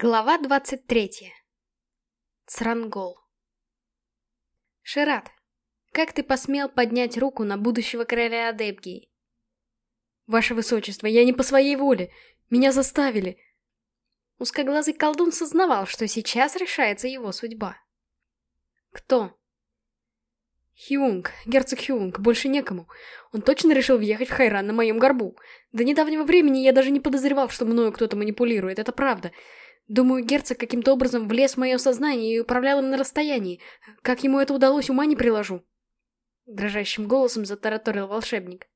Глава 23. Црангол. Шират, как ты посмел поднять руку на будущего короля Адепгии? Ваше Высочество, я не по своей воле. Меня заставили. Узкоглазый колдун сознавал, что сейчас решается его судьба. Кто? Хьюнг, герцог Хьюнг, больше некому. Он точно решил въехать в Хайран на моем горбу. До недавнего времени я даже не подозревал, что мною кто-то манипулирует, это правда. Думаю, герцог каким-то образом влез в мое сознание и управлял им на расстоянии. Как ему это удалось, ума не приложу. Дрожащим голосом затараторил волшебник.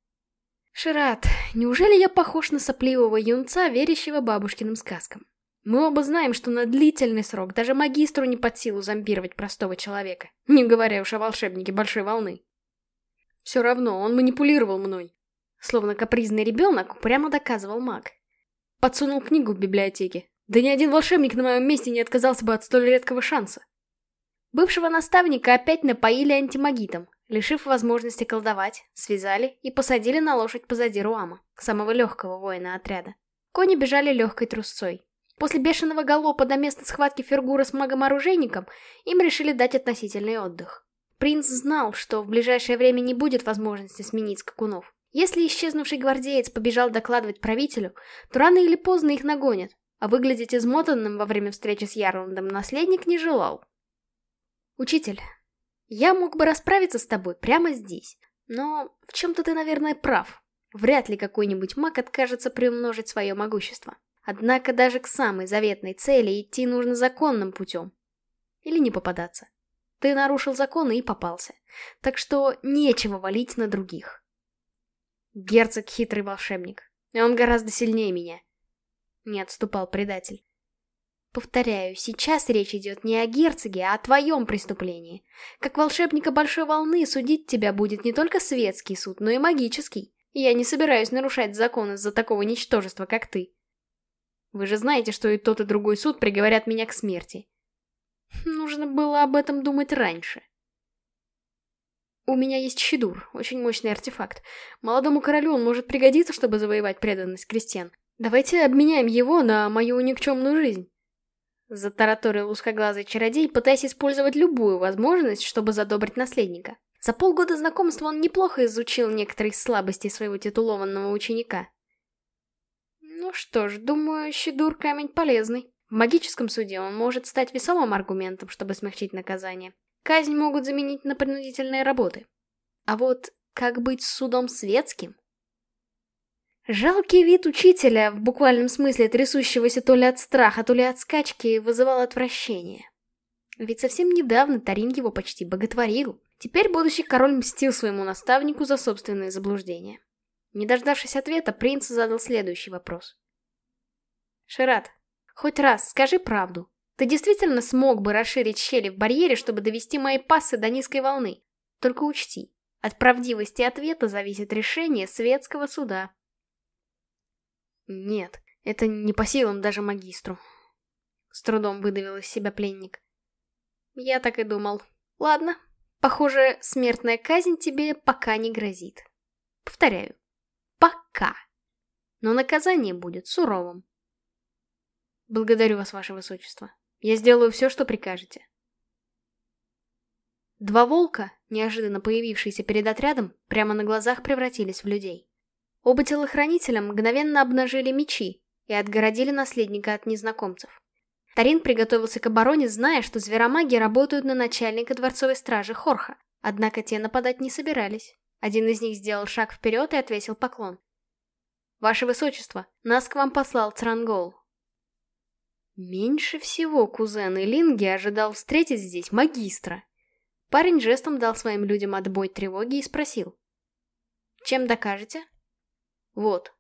Шират, неужели я похож на сопливого юнца, верящего бабушкиным сказкам? Мы оба знаем, что на длительный срок даже магистру не под силу зомбировать простого человека, не говоря уж о волшебнике большой волны. Все равно, он манипулировал мной. Словно капризный ребенок прямо доказывал маг. Подсунул книгу в библиотеке, да ни один волшебник на моем месте не отказался бы от столь редкого шанса. Бывшего наставника опять напоили антимагитом, лишив возможности колдовать, связали и посадили на лошадь позади Руама, самого легкого воина отряда. Кони бежали легкой трусцой. После бешеного галопа до места схватки Фергура с магом-оружейником им решили дать относительный отдых. Принц знал, что в ближайшее время не будет возможности сменить скакунов. Если исчезнувший гвардеец побежал докладывать правителю, то рано или поздно их нагонят, а выглядеть измотанным во время встречи с Ярландом наследник не желал. «Учитель, я мог бы расправиться с тобой прямо здесь, но в чем-то ты, наверное, прав. Вряд ли какой-нибудь маг откажется приумножить свое могущество. Однако даже к самой заветной цели идти нужно законным путем. Или не попадаться. Ты нарушил законы и попался. Так что нечего валить на других. Герцог хитрый волшебник. Он гораздо сильнее меня. Не отступал предатель. Повторяю, сейчас речь идет не о герцоге, а о твоем преступлении. Как волшебника Большой Волны судить тебя будет не только светский суд, но и магический. я не собираюсь нарушать закон из-за такого ничтожества, как ты. Вы же знаете, что и тот, и другой суд приговорят меня к смерти. Нужно было об этом думать раньше. У меня есть щедур, очень мощный артефакт. Молодому королю он может пригодиться, чтобы завоевать преданность крестьян. Давайте обменяем его на мою никчемную жизнь. Затараторил узкоглазый чародей, пытаясь использовать любую возможность, чтобы задобрить наследника. За полгода знакомства он неплохо изучил некоторые слабости своего титулованного ученика. Ну что ж, думаю, щедур камень полезный. В магическом суде он может стать весомым аргументом, чтобы смягчить наказание. Казнь могут заменить на принудительные работы. А вот как быть судом светским? Жалкий вид учителя, в буквальном смысле трясущегося то ли от страха, то ли от скачки, вызывал отвращение. Ведь совсем недавно Тарин его почти боготворил. Теперь будущий король мстил своему наставнику за собственные заблуждения. Не дождавшись ответа, принц задал следующий вопрос. «Шират, хоть раз скажи правду. Ты действительно смог бы расширить щели в барьере, чтобы довести мои пассы до низкой волны? Только учти, от правдивости ответа зависит решение светского суда». Нет, это не по силам даже магистру. С трудом выдавил из себя пленник. Я так и думал. Ладно, похоже, смертная казнь тебе пока не грозит. Повторяю, пока. Но наказание будет суровым. Благодарю вас, ваше высочество. Я сделаю все, что прикажете. Два волка, неожиданно появившиеся перед отрядом, прямо на глазах превратились в людей. Оба телохранителя мгновенно обнажили мечи и отгородили наследника от незнакомцев. Тарин приготовился к обороне, зная, что зверомаги работают на начальника дворцовой стражи Хорха, однако те нападать не собирались. Один из них сделал шаг вперед и отвесил поклон. «Ваше Высочество, нас к вам послал Црангол». Меньше всего кузен Илинги ожидал встретить здесь магистра. Парень жестом дал своим людям отбой тревоги и спросил. «Чем докажете?» Вот.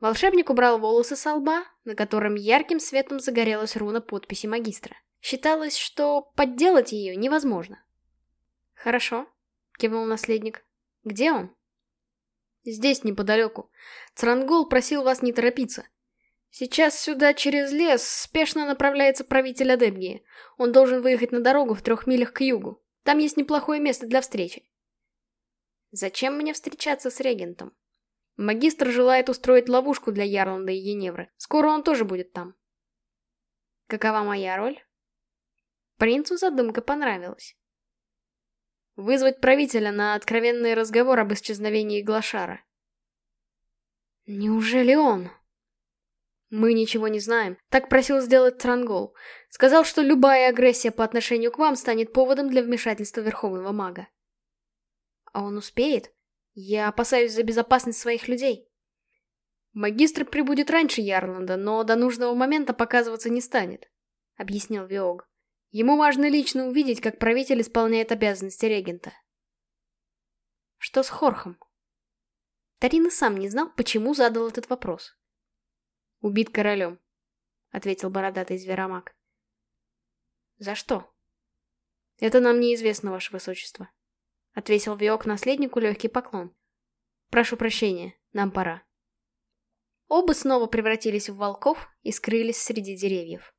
Волшебник убрал волосы со лба, на котором ярким светом загорелась руна подписи магистра. Считалось, что подделать ее невозможно. «Хорошо», — кивнул наследник. «Где он?» «Здесь, неподалеку. Црангол просил вас не торопиться. Сейчас сюда через лес спешно направляется правитель Адебгии. Он должен выехать на дорогу в трех милях к югу. Там есть неплохое место для встречи». «Зачем мне встречаться с регентом?» Магистр желает устроить ловушку для Ярланда и Еневры. Скоро он тоже будет там. Какова моя роль? Принцу задумка понравилась. Вызвать правителя на откровенный разговор об исчезновении Глашара. Неужели он? Мы ничего не знаем. Так просил сделать Трангол. Сказал, что любая агрессия по отношению к вам станет поводом для вмешательства Верховного Мага. А он успеет? Я опасаюсь за безопасность своих людей. Магистр прибудет раньше Ярланда, но до нужного момента показываться не станет, — объяснил Виог. Ему важно лично увидеть, как правитель исполняет обязанности регента. Что с Хорхом? Тарин и сам не знал, почему задал этот вопрос. «Убит королем», — ответил бородатый зверомаг. «За что?» «Это нам неизвестно, ваше высочество», — ответил Виок наследнику легкий поклон. «Прошу прощения, нам пора». Оба снова превратились в волков и скрылись среди деревьев.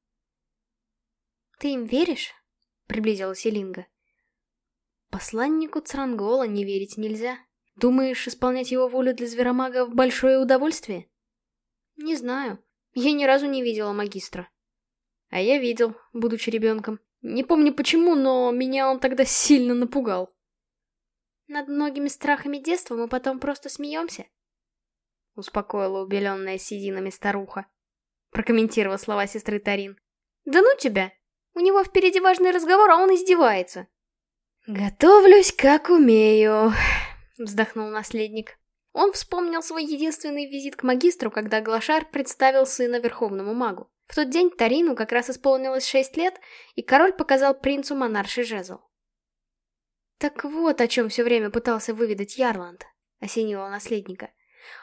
«Ты им веришь?» — приблизилась Элинга. «Посланнику Црангола не верить нельзя. Думаешь, исполнять его волю для зверомага большое удовольствие?» «Не знаю. Я ни разу не видела магистра». «А я видел, будучи ребенком. Не помню почему, но меня он тогда сильно напугал». «Над многими страхами детства мы потом просто смеемся», — успокоила убеленная сединами старуха. Прокомментировала слова сестры Тарин. «Да ну тебя! У него впереди важный разговор, а он издевается!» «Готовлюсь, как умею», — вздохнул наследник. Он вспомнил свой единственный визит к магистру, когда Глашар представил сына верховному магу. В тот день Тарину как раз исполнилось шесть лет, и король показал принцу монарший жезл. «Так вот, о чем все время пытался выведать Ярланд», — осенила наследника.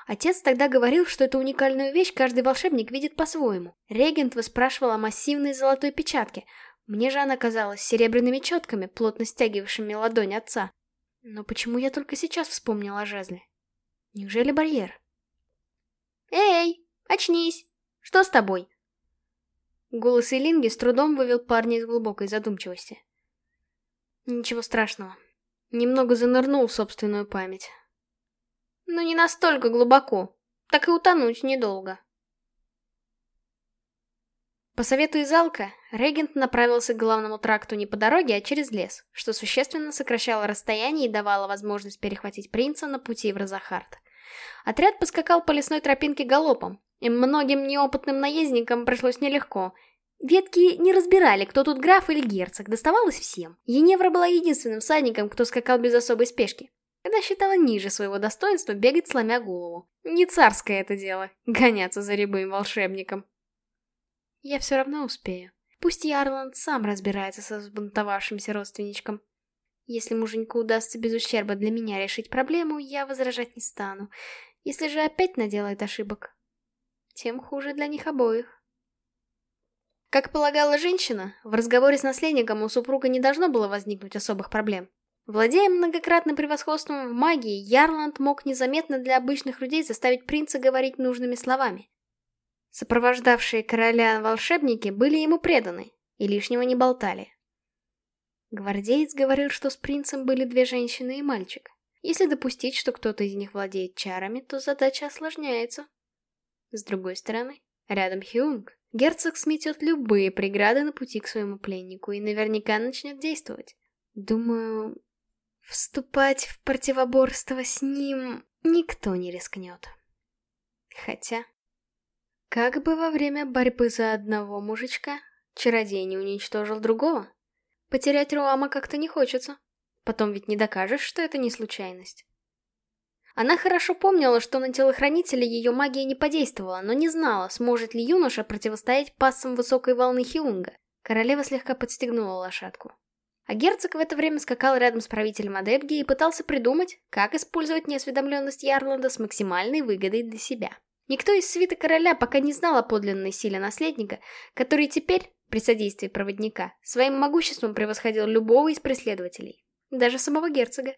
Отец тогда говорил, что эту уникальную вещь каждый волшебник видит по-своему. Регент выспрашивал о массивной золотой печатке. Мне же она казалась серебряными четками, плотно стягивавшими ладонь отца. Но почему я только сейчас вспомнила о жезле? Неужели барьер? «Эй, очнись! Что с тобой?» Голос Элинги с трудом вывел парня из глубокой задумчивости. Ничего страшного. Немного занырнул в собственную память. Но не настолько глубоко. Так и утонуть недолго. По совету из Алка, регент направился к главному тракту не по дороге, а через лес, что существенно сокращало расстояние и давало возможность перехватить принца на пути в Розахард. Отряд поскакал по лесной тропинке галопом, и многим неопытным наездникам пришлось нелегко. Ветки не разбирали, кто тут граф или герцог, доставалось всем. Еневра была единственным всадником, кто скакал без особой спешки. Когда считала ниже своего достоинства бегать сломя голову. Не царское это дело, гоняться за рябым волшебником. Я все равно успею. Пусть Ярланд сам разбирается со взбунтовавшимся родственничком. Если муженьку удастся без ущерба для меня решить проблему, я возражать не стану. Если же опять наделает ошибок, тем хуже для них обоих. Как полагала женщина, в разговоре с наследником у супруга не должно было возникнуть особых проблем. Владея многократным превосходством в магии, Ярланд мог незаметно для обычных людей заставить принца говорить нужными словами. Сопровождавшие короля волшебники были ему преданы и лишнего не болтали. Гвардеец говорил, что с принцем были две женщины и мальчик. Если допустить, что кто-то из них владеет чарами, то задача осложняется. С другой стороны, рядом Хюнг. Герцог сметет любые преграды на пути к своему пленнику и наверняка начнет действовать. Думаю, вступать в противоборство с ним никто не рискнет. Хотя... Как бы во время борьбы за одного мужичка чародей не уничтожил другого? Потерять Руама как-то не хочется. Потом ведь не докажешь, что это не случайность. Она хорошо помнила, что на телохранителя ее магия не подействовала, но не знала, сможет ли юноша противостоять пассам высокой волны Хиунга. Королева слегка подстегнула лошадку. А герцог в это время скакал рядом с правителем Адепги и пытался придумать, как использовать неосведомленность Ярланда с максимальной выгодой для себя. Никто из свиты короля пока не знал о подлинной силе наследника, который теперь, при содействии проводника, своим могуществом превосходил любого из преследователей, даже самого герцога.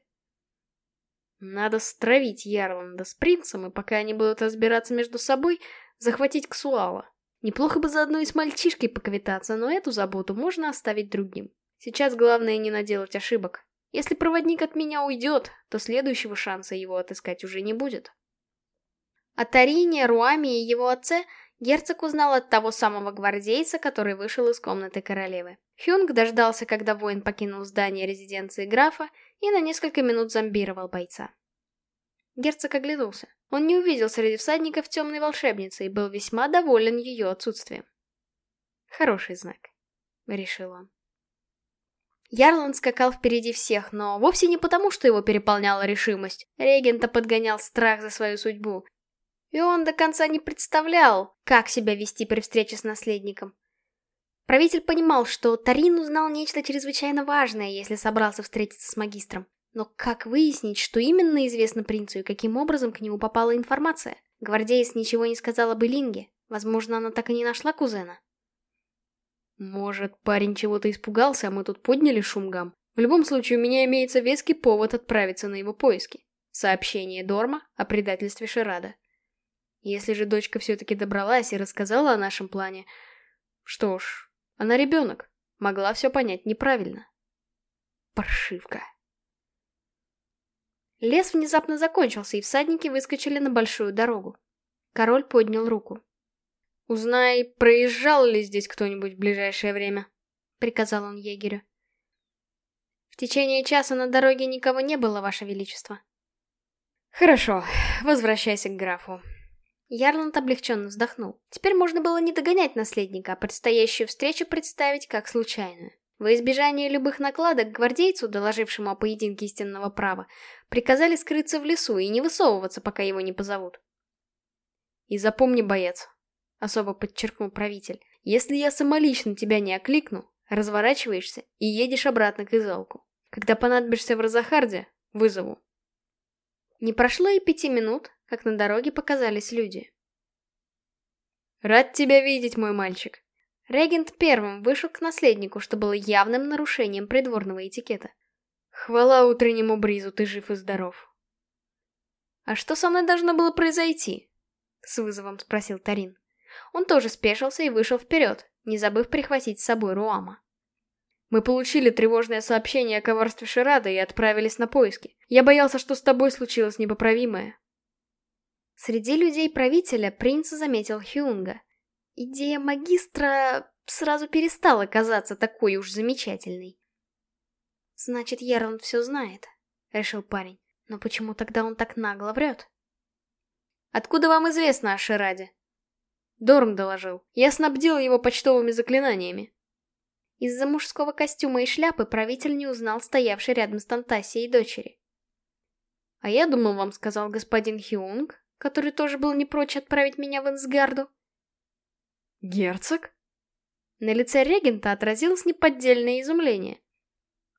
Надо стравить Ярланда с принцем, и пока они будут разбираться между собой, захватить Ксуала. Неплохо бы заодно и с мальчишкой поквитаться, но эту заботу можно оставить другим. Сейчас главное не наделать ошибок. Если проводник от меня уйдет, то следующего шанса его отыскать уже не будет. О Тарине, Руаме и его отце герцог узнал от того самого гвардейца, который вышел из комнаты королевы. Хюнг дождался, когда воин покинул здание резиденции графа, и на несколько минут зомбировал бойца. Герцог оглянулся. Он не увидел среди всадников темной волшебницы и был весьма доволен ее отсутствием. Хороший знак, решил он. Ярланд скакал впереди всех, но вовсе не потому, что его переполняла решимость. Регента подгонял страх за свою судьбу. И он до конца не представлял, как себя вести при встрече с наследником. Правитель понимал, что Тарин узнал нечто чрезвычайно важное, если собрался встретиться с магистром. Но как выяснить, что именно известно принцу и каким образом к нему попала информация? Гвардеец ничего не сказала бы Линге. Возможно, она так и не нашла кузена. Может, парень чего-то испугался, а мы тут подняли шум гам? В любом случае, у меня имеется веский повод отправиться на его поиски. Сообщение Дорма о предательстве Ширада. Если же дочка все-таки добралась и рассказала о нашем плане... Что ж, она ребенок. Могла все понять неправильно. Паршивка. Лес внезапно закончился, и всадники выскочили на большую дорогу. Король поднял руку. «Узнай, проезжал ли здесь кто-нибудь в ближайшее время», — приказал он егерю. «В течение часа на дороге никого не было, Ваше Величество». «Хорошо, возвращайся к графу». Ярланд облегченно вздохнул. Теперь можно было не догонять наследника, а предстоящую встречу представить как случайную. Во избежание любых накладок гвардейцу, доложившему о поединке истинного права, приказали скрыться в лесу и не высовываться, пока его не позовут. «И запомни, боец, — особо подчеркнул правитель. «Если я самолично тебя не окликну, разворачиваешься и едешь обратно к Изалку. Когда понадобишься в Розахарде, вызову». Не прошло и пяти минут, как на дороге показались люди. «Рад тебя видеть, мой мальчик!» Регент первым вышел к наследнику, что было явным нарушением придворного этикета. «Хвала утреннему бризу, ты жив и здоров!» «А что со мной должно было произойти?» — с вызовом спросил Тарин. Он тоже спешился и вышел вперед, не забыв прихватить с собой Руама. Мы получили тревожное сообщение о коварстве Ширада и отправились на поиски. Я боялся, что с тобой случилось непоправимое. Среди людей правителя принц заметил Хюнга. Идея магистра сразу перестала казаться такой уж замечательной. «Значит, Ерон все знает», — решил парень. «Но почему тогда он так нагло врет?» «Откуда вам известно о Шираде?» Дорн доложил. Я снабдил его почтовыми заклинаниями. Из-за мужского костюма и шляпы правитель не узнал стоявшей рядом с Тантасией дочери. А я думал, вам сказал господин Хиунг, который тоже был не прочь отправить меня в Инсгарду. Герцог? На лице регента отразилось неподдельное изумление.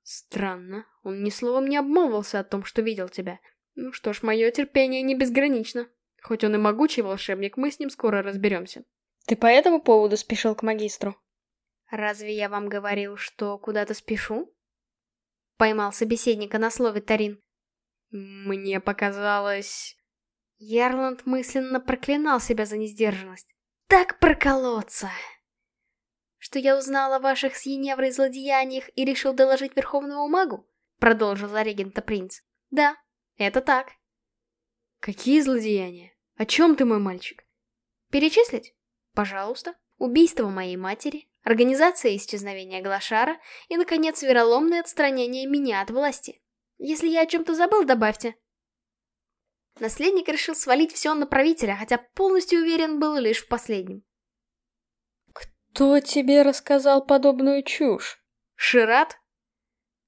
Странно, он ни словом не обмолвился о том, что видел тебя. Ну что ж, мое терпение не безгранично. Хоть он и могучий волшебник, мы с ним скоро разберемся. Ты по этому поводу спешил к магистру? Разве я вам говорил, что куда-то спешу? Поймал собеседника на слове Тарин. Мне показалось... Ярланд мысленно проклинал себя за несдержанность. Так проколоться! Что я узнал о ваших с Еневрой злодеяниях и решил доложить Верховному магу? Продолжил за регента принц. Да, это так. Какие злодеяния? О чем ты, мой мальчик? Перечислить? Пожалуйста. Убийство моей матери, организация исчезновения Глашара и, наконец, вероломное отстранение меня от власти. Если я о чем-то забыл, добавьте. Наследник решил свалить все на правителя, хотя полностью уверен был лишь в последнем. «Кто тебе рассказал подобную чушь? Шират?»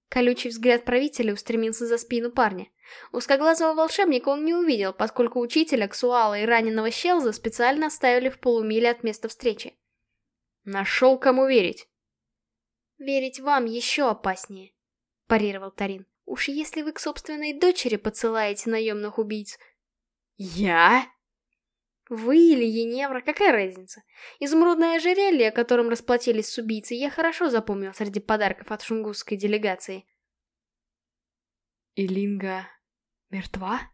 Колючий взгляд правителя устремился за спину парня. Узкоглазого волшебника он не увидел, поскольку учителя, Ксуала и раненого Щелза специально оставили в полумиле от места встречи. «Нашел кому верить!» «Верить вам еще опаснее», — парировал Тарин. «Уж если вы к собственной дочери посылаете наемных убийц...» «Я?» Вы или Еневра, какая разница? Изумрудное ожерелье, которым расплатились с убийцей, я хорошо запомнил среди подарков от шунгусской делегации. Илинга мертва?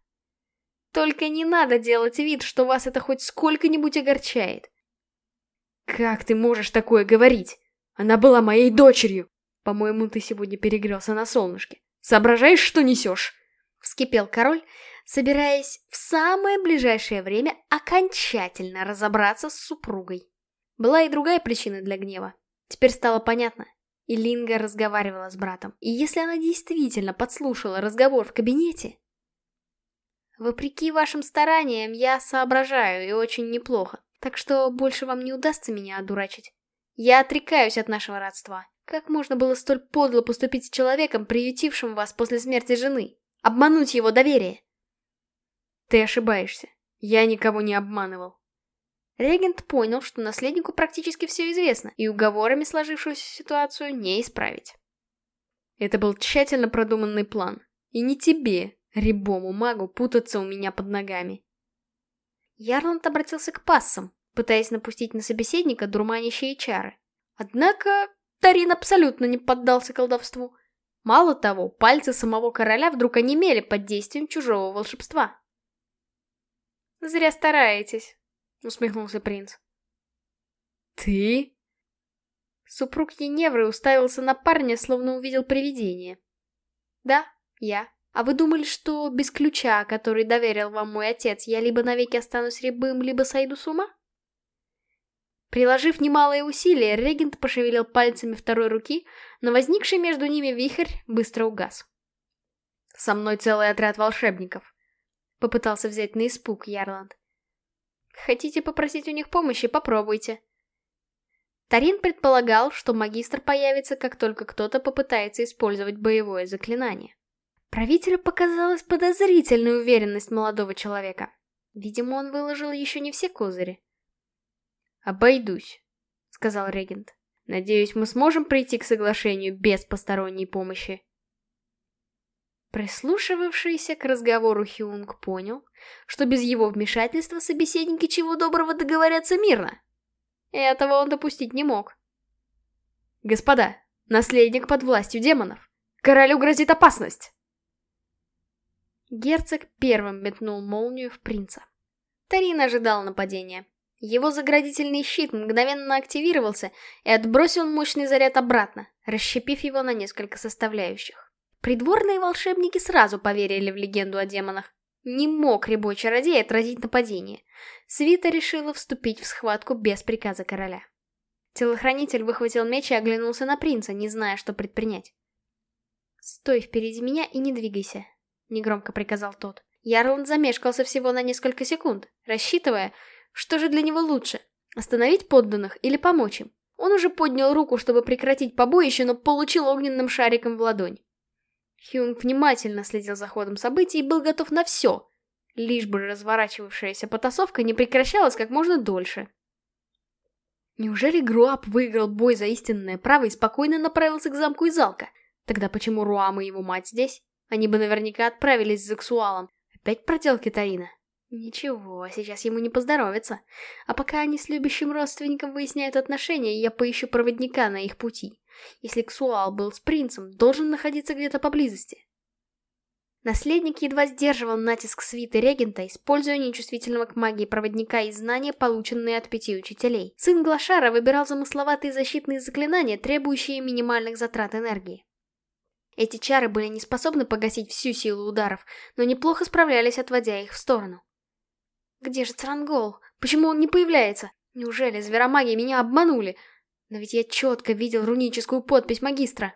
Только не надо делать вид, что вас это хоть сколько-нибудь огорчает. Как ты можешь такое говорить? Она была моей дочерью. По-моему, ты сегодня перегрелся на солнышке. Соображаешь, что несешь? Вскипел король, собираясь в самое ближайшее время окончательно разобраться с супругой. Была и другая причина для гнева. Теперь стало понятно. Илинга разговаривала с братом, и если она действительно подслушала разговор в кабинете... Вопреки вашим стараниям, я соображаю, и очень неплохо, так что больше вам не удастся меня одурачить. Я отрекаюсь от нашего родства. Как можно было столь подло поступить с человеком, приютившим вас после смерти жены? Обмануть его доверие? Ты ошибаешься. Я никого не обманывал. Регент понял, что наследнику практически все известно, и уговорами сложившуюся ситуацию не исправить. Это был тщательно продуманный план. И не тебе, рябому магу, путаться у меня под ногами. Ярланд обратился к пассам, пытаясь напустить на собеседника дурманящие чары. Однако Тарин абсолютно не поддался колдовству. Мало того, пальцы самого короля вдруг онемели под действием чужого волшебства. «Зря стараетесь», — усмехнулся принц. «Ты?» Супруг Еневры уставился на парня, словно увидел привидение. «Да, я. А вы думали, что без ключа, который доверил вам мой отец, я либо навеки останусь рябым, либо сойду с ума?» Приложив немалые усилия, регент пошевелил пальцами второй руки, но возникший между ними вихрь быстро угас. «Со мной целый отряд волшебников», — попытался взять на испуг Ярланд. «Хотите попросить у них помощи, попробуйте». Тарин предполагал, что магистр появится, как только кто-то попытается использовать боевое заклинание. Правителю показалась подозрительная уверенность молодого человека. Видимо, он выложил еще не все козыри. «Обойдусь», — сказал регент. «Надеюсь, мы сможем прийти к соглашению без посторонней помощи». Прислушивавшийся к разговору Хюнг понял, что без его вмешательства собеседники чего доброго договорятся мирно. Этого он допустить не мог. «Господа, наследник под властью демонов! Королю грозит опасность!» Герцог первым метнул молнию в принца. Тарин ожидал нападения. Его заградительный щит мгновенно активировался и отбросил мощный заряд обратно, расщепив его на несколько составляющих. Придворные волшебники сразу поверили в легенду о демонах. Не мог рябой чародей отразить нападение. Свита решила вступить в схватку без приказа короля. Телохранитель выхватил меч и оглянулся на принца, не зная, что предпринять. «Стой впереди меня и не двигайся», — негромко приказал тот. Ярланд замешкался всего на несколько секунд, рассчитывая, что же для него лучше? Остановить подданных или помочь им? Он уже поднял руку, чтобы прекратить побоище, но получил огненным шариком в ладонь. Хюнг внимательно следил за ходом событий и был готов на все, лишь бы разворачивавшаяся потасовка не прекращалась как можно дольше. Неужели Груап выиграл бой за истинное право и спокойно направился к замку из Алка? Тогда почему Руам и его мать здесь? Они бы наверняка отправились с Зексуалом. Опять проделки Тарина. Ничего, сейчас ему не поздоровится. А пока они с любящим родственником выясняют отношения, я поищу проводника на их пути. Если Ксуал был с принцем, должен находиться где-то поблизости. Наследник едва сдерживал натиск свиты регента, используя нечувствительного к магии проводника и знания, полученные от пяти учителей. Сын Глашара выбирал замысловатые защитные заклинания, требующие минимальных затрат энергии. Эти чары были не способны погасить всю силу ударов, но неплохо справлялись, отводя их в сторону. Где же Црангол? Почему он не появляется? Неужели зверомаги меня обманули? Но ведь я четко видел руническую подпись магистра.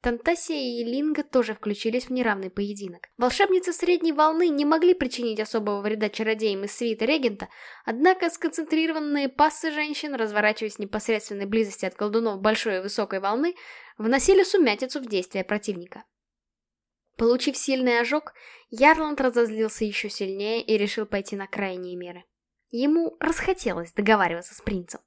Тантасия и Линга тоже включились в неравный поединок. Волшебницы средней волны не могли причинить особого вреда чародеям из свиты регента, однако сконцентрированные пассы женщин, разворачиваясь в непосредственной близости от колдунов большой и высокой волны, вносили сумятицу в действия противника. Получив сильный ожог, Ярланд разозлился еще сильнее и решил пойти на крайние меры. Ему расхотелось договариваться с принцем.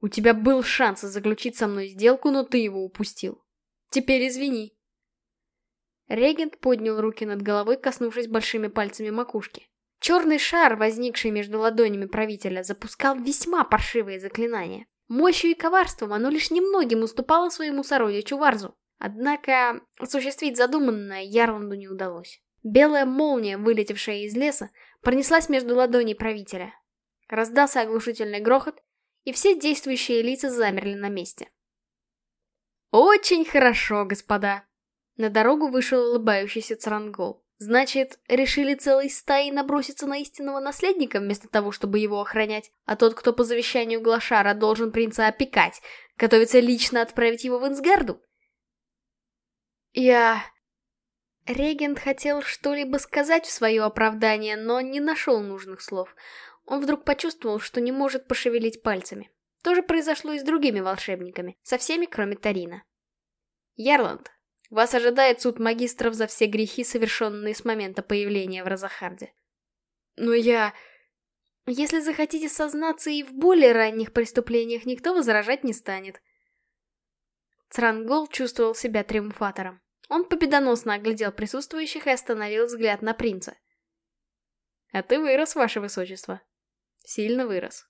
«У тебя был шанс заключить со мной сделку, но ты его упустил. Теперь извини». Регент поднял руки над головой, коснувшись большими пальцами макушки. Черный шар, возникший между ладонями правителя, запускал весьма паршивые заклинания. Мощью и коварством оно лишь немногим уступало своему сородичу Варзу. Однако осуществить задуманное Ярланду не удалось. Белая молния, вылетевшая из леса, пронеслась между ладоней правителя. Раздался оглушительный грохот, и все действующие лица замерли на месте. «Очень хорошо, господа!» На дорогу вышел улыбающийся Црангол. Значит, решили целой стаей наброситься на истинного наследника вместо того, чтобы его охранять, а тот, кто по завещанию Глашара должен принца опекать, готовится лично отправить его в Инсгарду? Я... Регент хотел что-либо сказать в свое оправдание, но не нашел нужных слов. Он вдруг почувствовал, что не может пошевелить пальцами. То же произошло и с другими волшебниками, со всеми, кроме Тарина. Ярланд, вас ожидает суд магистров за все грехи, совершенные с момента появления в Розахарде. Но я... Если захотите сознаться и в более ранних преступлениях, никто возражать не станет. Црангол чувствовал себя триумфатором. Он победоносно оглядел присутствующих и остановил взгляд на принца. «А ты вырос, ваше высочество. Сильно вырос».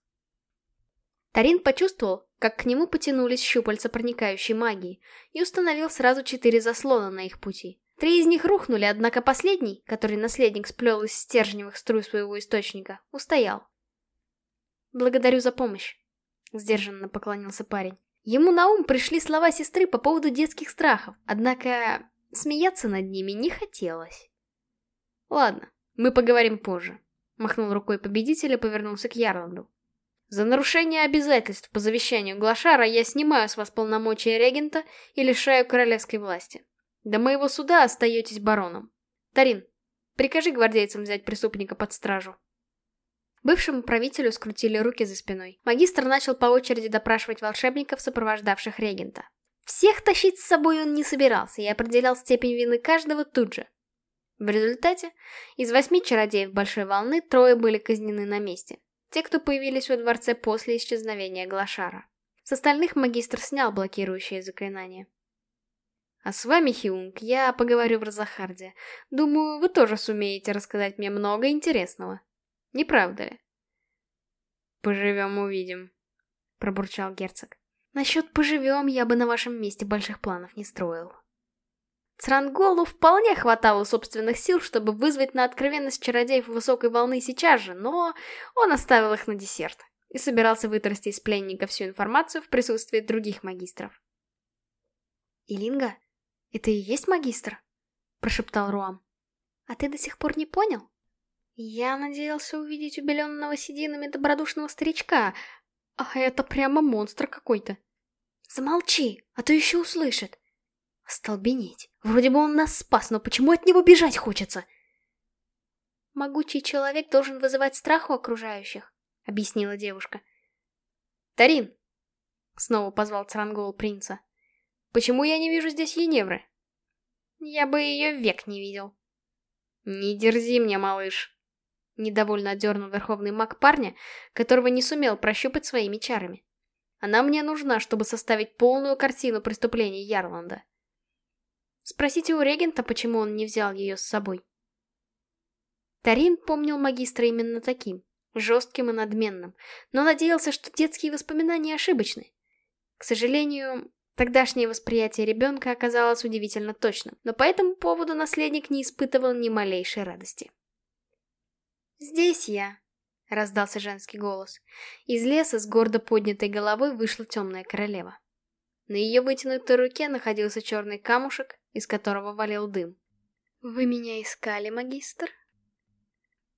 Тарин почувствовал, как к нему потянулись щупальца проникающей магии, и установил сразу четыре заслона на их пути. Три из них рухнули, однако последний, который наследник сплел из стержневых струй своего источника, устоял. «Благодарю за помощь», — сдержанно поклонился парень. Ему на ум пришли слова сестры по поводу детских страхов, однако смеяться над ними не хотелось. «Ладно, мы поговорим позже», — махнул рукой победитель и повернулся к Ярланду. «За нарушение обязательств по завещанию Глашара я снимаю с вас полномочия регента и лишаю королевской власти. До моего суда остаетесь бароном. Тарин, прикажи гвардейцам взять преступника под стражу». Бывшему правителю скрутили руки за спиной. Магистр начал по очереди допрашивать волшебников, сопровождавших регента. Всех тащить с собой он не собирался и определял степень вины каждого тут же. В результате, из восьми чародеев Большой Волны трое были казнены на месте. Те, кто появились во дворце после исчезновения Глашара. С остальных магистр снял блокирующее заклинание. А с вами, Хиунг, я поговорю в Розахарде. Думаю, вы тоже сумеете рассказать мне много интересного. Не правда ли? «Поживем-увидим», — пробурчал герцог. «Насчет «поживем» я бы на вашем месте больших планов не строил». Цранголу вполне хватало собственных сил, чтобы вызвать на откровенность чародеев высокой волны сейчас же, но он оставил их на десерт и собирался вытрясти из пленника всю информацию в присутствии других магистров. «Илинга, это и есть магистр?» – прошептал Руам. «А ты до сих пор не понял?» Я надеялся увидеть убеленного сединами добродушного старичка, а это прямо монстр какой-то. Замолчи, а то еще услышит. Остолбенеть. Вроде бы он нас спас, но почему от него бежать хочется? Могучий человек должен вызывать страх у окружающих, объяснила девушка. Тарин! Снова позвал Црангол принца. Почему я не вижу здесь Еневры? Я бы ее век не видел. Не дерзи мне, малыш, Недовольно отдернул верховный маг парня, которого не сумел прощупать своими чарами. Она мне нужна, чтобы составить полную картину преступлений Ярланда. Спросите у регента, почему он не взял ее с собой. Тарин помнил магистра именно таким, жестким и надменным, но надеялся, что детские воспоминания ошибочны. К сожалению, тогдашнее восприятие ребенка оказалось удивительно точным, но по этому поводу наследник не испытывал ни малейшей радости. «Здесь я», — раздался женский голос. Из леса с гордо поднятой головой вышла темная королева. На ее вытянутой руке находился черный камушек, из которого валил дым. «Вы меня искали, магистр?»